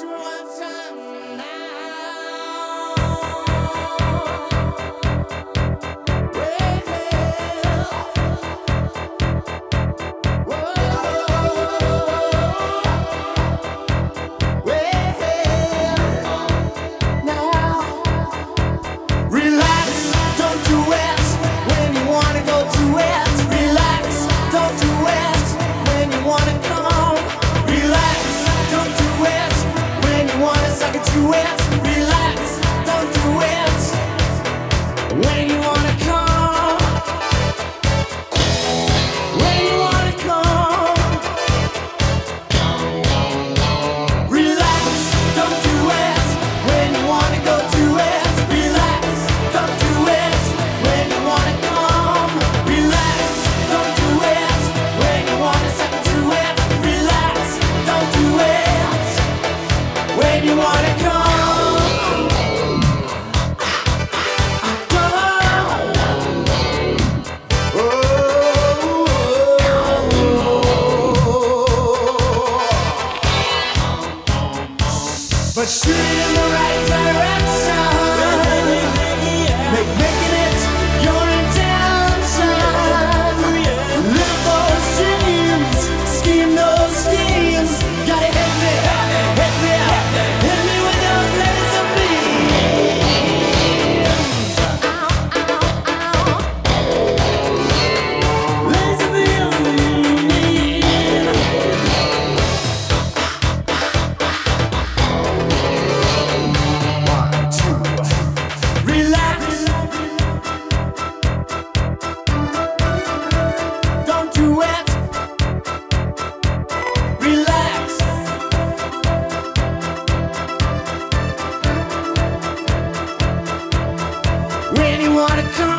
what's wrong. Shoot in the right direction. wanna come